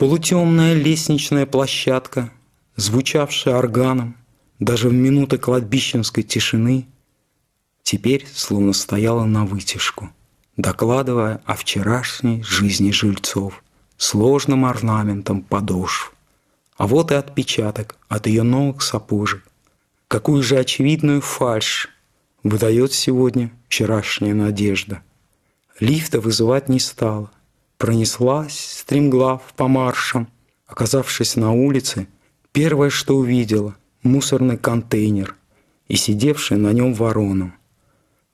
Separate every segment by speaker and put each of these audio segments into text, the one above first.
Speaker 1: Полутемная лестничная площадка, звучавшая органом, даже в минуты кладбищенской тишины, теперь словно стояла на вытяжку, докладывая о вчерашней жизни жильцов сложным орнаментом подошв. А вот и отпечаток от ее новых сапожек. Какую же очевидную фальшь выдает сегодня вчерашняя надежда. Лифта вызывать не стала. Пронеслась, стремглав по маршам. Оказавшись на улице, первое, что увидела — мусорный контейнер и сидевшая на нем ворону.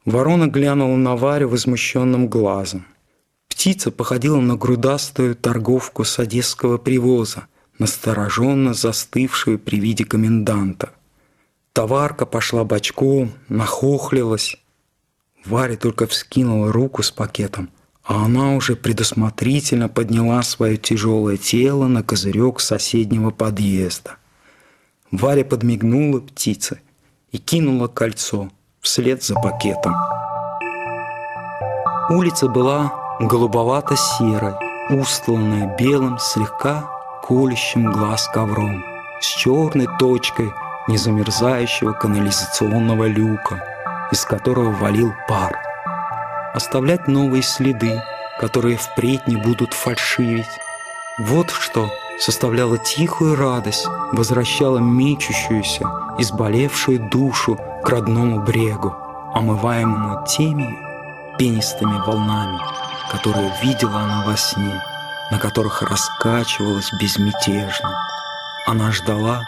Speaker 1: Ворона глянула на Варю возмущенным глазом. Птица походила на грудастую торговку с одесского привоза, настороженно застывшую при виде коменданта. Товарка пошла бочком, нахохлилась. Варя только вскинула руку с пакетом, а она уже предусмотрительно подняла свое тяжелое тело на козырек соседнего подъезда. Варя подмигнула птице и кинула кольцо вслед за пакетом. Улица была голубовато-серой, устланная белым, слегка колющим глаз ковром, с черной точкой – незамерзающего канализационного люка, из которого валил пар. Оставлять новые следы, которые впредь не будут фальшивить. Вот что составляло тихую радость, возвращало мечущуюся, изболевшую душу к родному брегу, омываемому теми пенистыми волнами, которые видела она во сне, на которых раскачивалась безмятежно. Она ждала,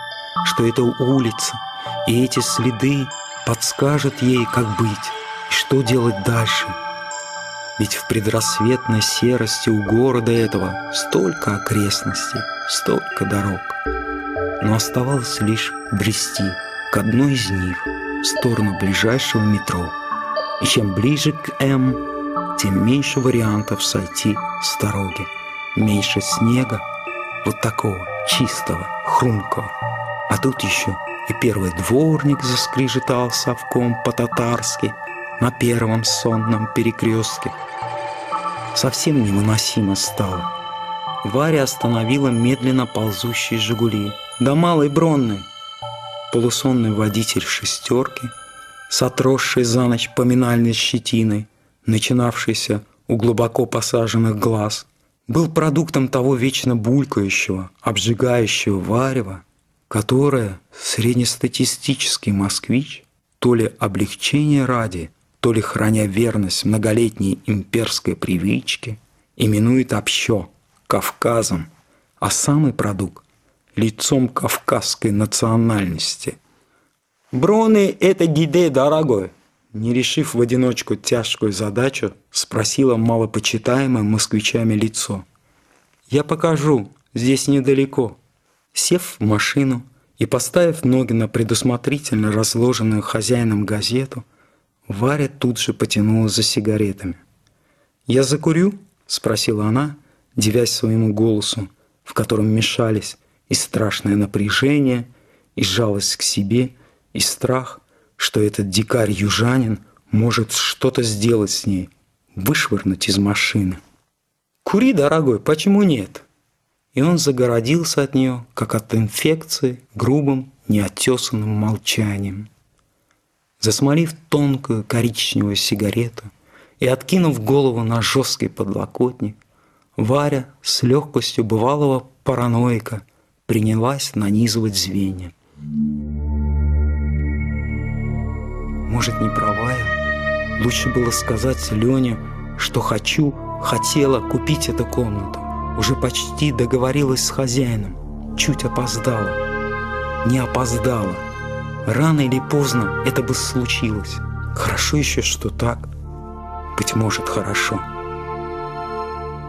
Speaker 1: что это улица, и эти следы подскажут ей, как быть и что делать дальше. Ведь в предрассветной серости у города этого столько окрестностей, столько дорог. Но оставалось лишь брести к одной из них, в сторону ближайшего метро. И чем ближе к М, тем меньше вариантов сойти с дороги, меньше снега, вот такого чистого, хрумкого. А тут еще и первый дворник заскрежетал совком по-татарски на первом сонном перекрестке. Совсем невыносимо стало. Варя остановила медленно ползущие «Жигули». До Малой Бронной. Полусонный водитель шестерки с отросшей за ночь поминальной щетиной, начинавшейся у глубоко посаженных глаз, был продуктом того вечно булькающего, обжигающего варева, которое среднестатистический москвич то ли облегчение ради, то ли храня верность многолетней имперской привычке, именует общо Кавказом, а самый продукт – лицом кавказской национальности. «Броны – это гиде, дорогой!» Не решив в одиночку тяжкую задачу, спросила малопочитаемое москвичами лицо. «Я покажу, здесь недалеко», Сев в машину и поставив ноги на предусмотрительно разложенную хозяином газету, Варя тут же потянула за сигаретами. «Я закурю?» – спросила она, девясь своему голосу, в котором мешались и страшное напряжение, и жалость к себе, и страх, что этот дикарь-южанин может что-то сделать с ней, вышвырнуть из машины. «Кури, дорогой, почему нет?» и он загородился от нее, как от инфекции, грубым, неотесанным молчанием. Засмолив тонкую коричневую сигарету и откинув голову на жесткий подлокотник, Варя с легкостью бывалого параноика принялась нанизывать звенья. Может, не права я? Лучше было сказать Лене, что хочу, хотела купить эту комнату уже почти договорилась с хозяином, чуть опоздала. Не опоздала. Рано или поздно это бы случилось. Хорошо еще, что так. Быть может, хорошо.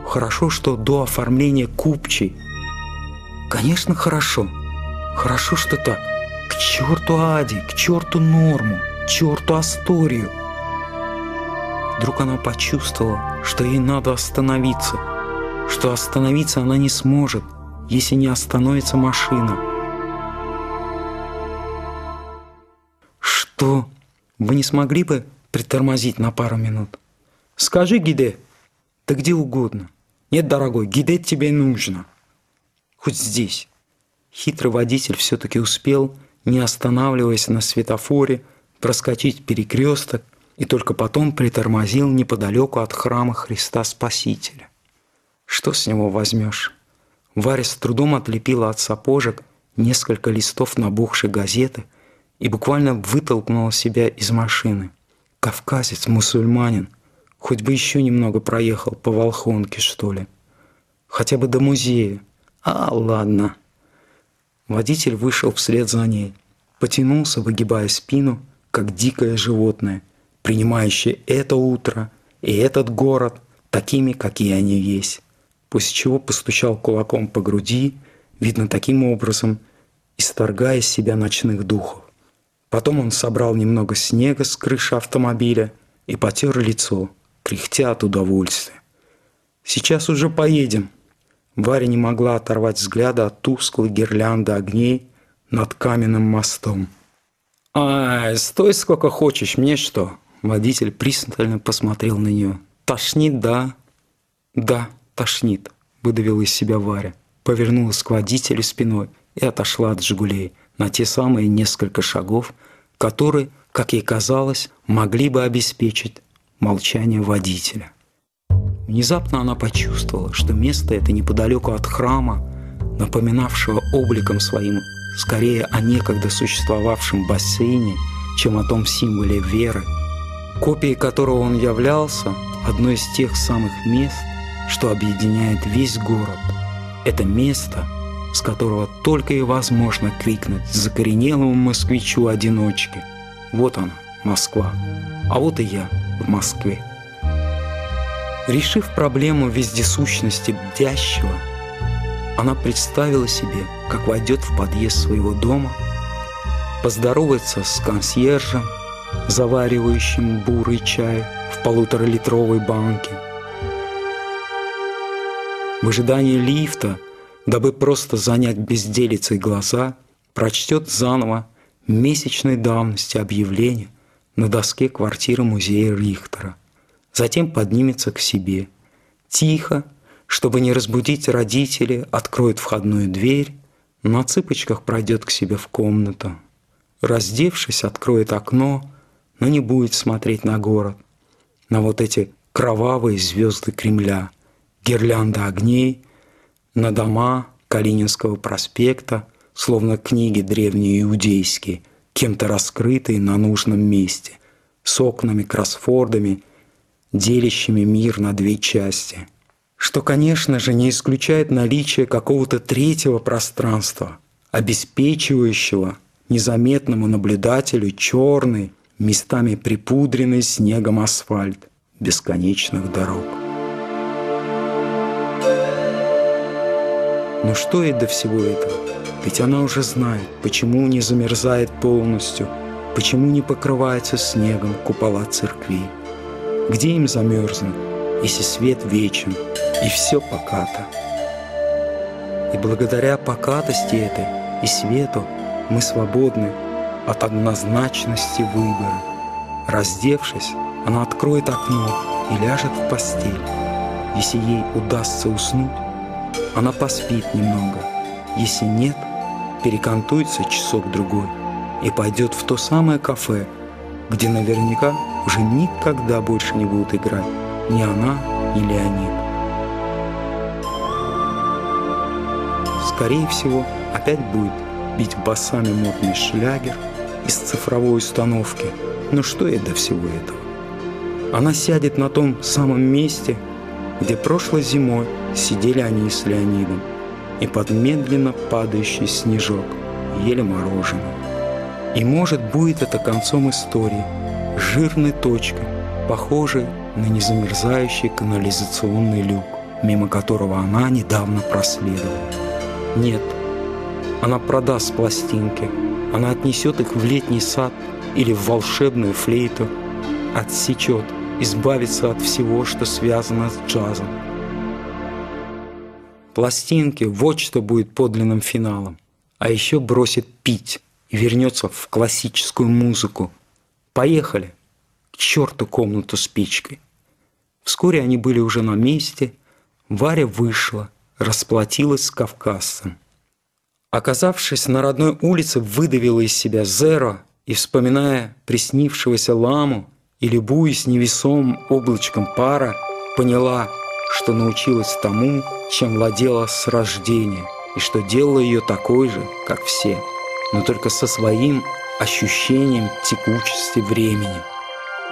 Speaker 1: Хорошо, что до оформления купчей. Конечно, хорошо. Хорошо, что так. К черту Ади, к черту Норму, к черту Асторию. Вдруг она почувствовала, что ей надо остановиться – что остановиться она не сможет, если не остановится машина. Что? Вы не смогли бы притормозить на пару минут? Скажи, Гиде. Да где угодно. Нет, дорогой, Гиде тебе нужно. хоть здесь. Хитрый водитель все-таки успел, не останавливаясь на светофоре, проскочить перекресток и только потом притормозил неподалеку от храма Христа Спасителя. Что с него возьмешь? Варя с трудом отлепила от сапожек несколько листов набухшей газеты и буквально вытолкнула себя из машины. Кавказец, мусульманин, хоть бы еще немного проехал по Волхонке, что ли. Хотя бы до музея. А, ладно. Водитель вышел вслед за ней, потянулся, выгибая спину, как дикое животное, принимающее это утро и этот город такими, какие они есть после чего постучал кулаком по груди, видно таким образом, исторгая из себя ночных духов. Потом он собрал немного снега с крыши автомобиля и потер лицо, кряхтя от удовольствия. «Сейчас уже поедем». Варя не могла оторвать взгляда от тусклой гирлянды огней над каменным мостом. «Ай, стой сколько хочешь, мне что?» Водитель пристально посмотрел на нее. «Тошнит, да?» «Да», тошнит», — выдавила из себя Варя, повернулась к водителю спиной и отошла от «Жигулей» на те самые несколько шагов, которые, как ей казалось, могли бы обеспечить молчание водителя. Внезапно она почувствовала, что место это неподалеку от храма, напоминавшего обликом своим скорее о некогда существовавшем бассейне, чем о том символе веры, копией которого он являлся, одно из тех самых мест, что объединяет весь город. Это место, с которого только и возможно крикнуть закоренелому москвичу-одиночке. Вот он, Москва. А вот и я в Москве. Решив проблему вездесущности бдящего, она представила себе, как войдет в подъезд своего дома, поздоровается с консьержем, заваривающим бурый чай в полуторалитровой банке – в ожидании лифта, дабы просто занять безделицей глаза, прочтет заново месячной давности объявление на доске квартиры музея Рихтера. Затем поднимется к себе. Тихо, чтобы не разбудить родителей, откроет входную дверь, на цыпочках пройдет к себе в комнату. Раздевшись, откроет окно, но не будет смотреть на город, на вот эти кровавые звезды Кремля – гирлянда огней на дома Калининского проспекта, словно книги древние иудейские, кем-то раскрытые на нужном месте, с окнами, кроссфордами, делящими мир на две части. Что, конечно же, не исключает наличие какого-то третьего пространства, обеспечивающего незаметному наблюдателю черный, местами припудренный снегом асфальт бесконечных дорог. Но что ей до всего этого? Ведь она уже знает, почему не замерзает полностью, почему не покрывается снегом купола церквей. Где им замерзнуть, если свет вечен и все покато? И благодаря покатости этой и свету мы свободны от однозначности выбора. Раздевшись, она откроет окно и ляжет в постель. Если ей удастся уснуть, она поспит немного. Если нет, перекантуется часок-другой и пойдет в то самое кафе, где наверняка уже никогда больше не будут играть ни она, ни Леонид. Скорее всего, опять будет бить басами модный шлягер из цифровой установки. Но что ей до всего этого? Она сядет на том самом месте, где прошлой зимой сидели они с Леонидом, и под медленно падающий снежок ели мороженое. И может будет это концом истории, жирной точкой, похожей на незамерзающий канализационный люк, мимо которого она недавно проследовала. Нет, она продаст пластинки, она отнесет их в летний сад или в волшебную флейту, отсечет – избавиться от всего, что связано с джазом. Пластинки – вот что будет подлинным финалом. А еще бросит пить и вернется в классическую музыку. Поехали! К черту комнату с печкой. Вскоре они были уже на месте. Варя вышла, расплатилась с кавказцем. Оказавшись на родной улице, выдавила из себя Зеро и, вспоминая приснившегося ламу и любуясь невесомым облачком пара, поняла, что научилась тому, чем владела с рождения, и что делала ее такой же, как все, но только со своим ощущением текучести времени.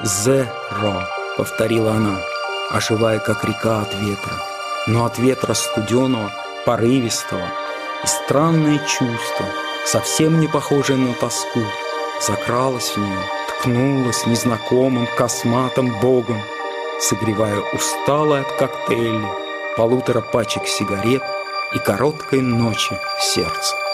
Speaker 1: «Зеро», — повторила она, оживая, как река от ветра, но от ветра студеного, порывистого, и странное чувство, совсем не похожее на тоску, закралось в нее, ткнулось незнакомым косматым богом, согревая усталое от коктейля, полутора пачек сигарет и короткой ночи сердце.